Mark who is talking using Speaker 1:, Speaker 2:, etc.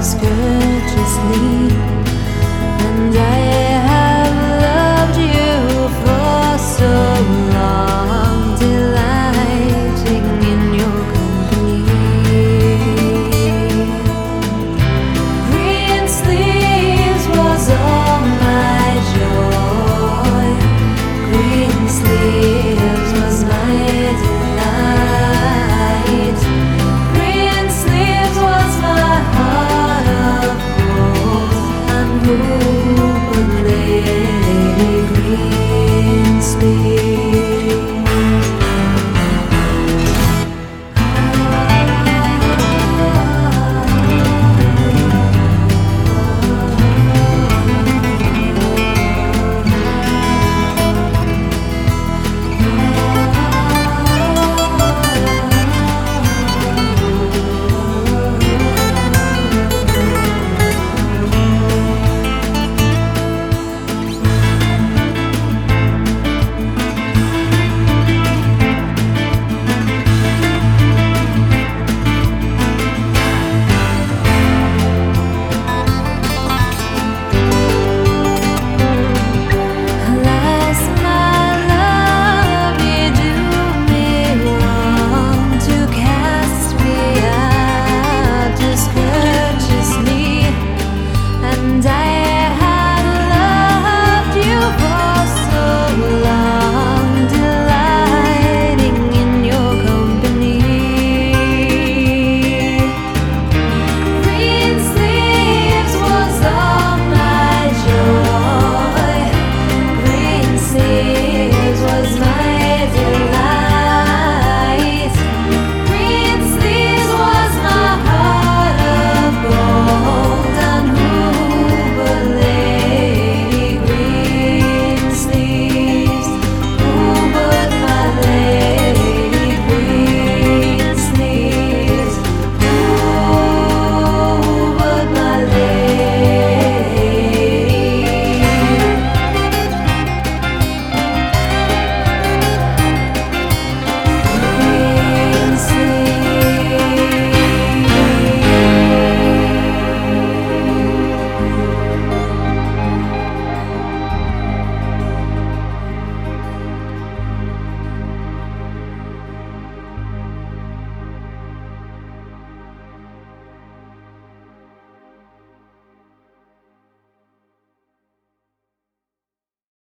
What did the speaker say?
Speaker 1: Just me.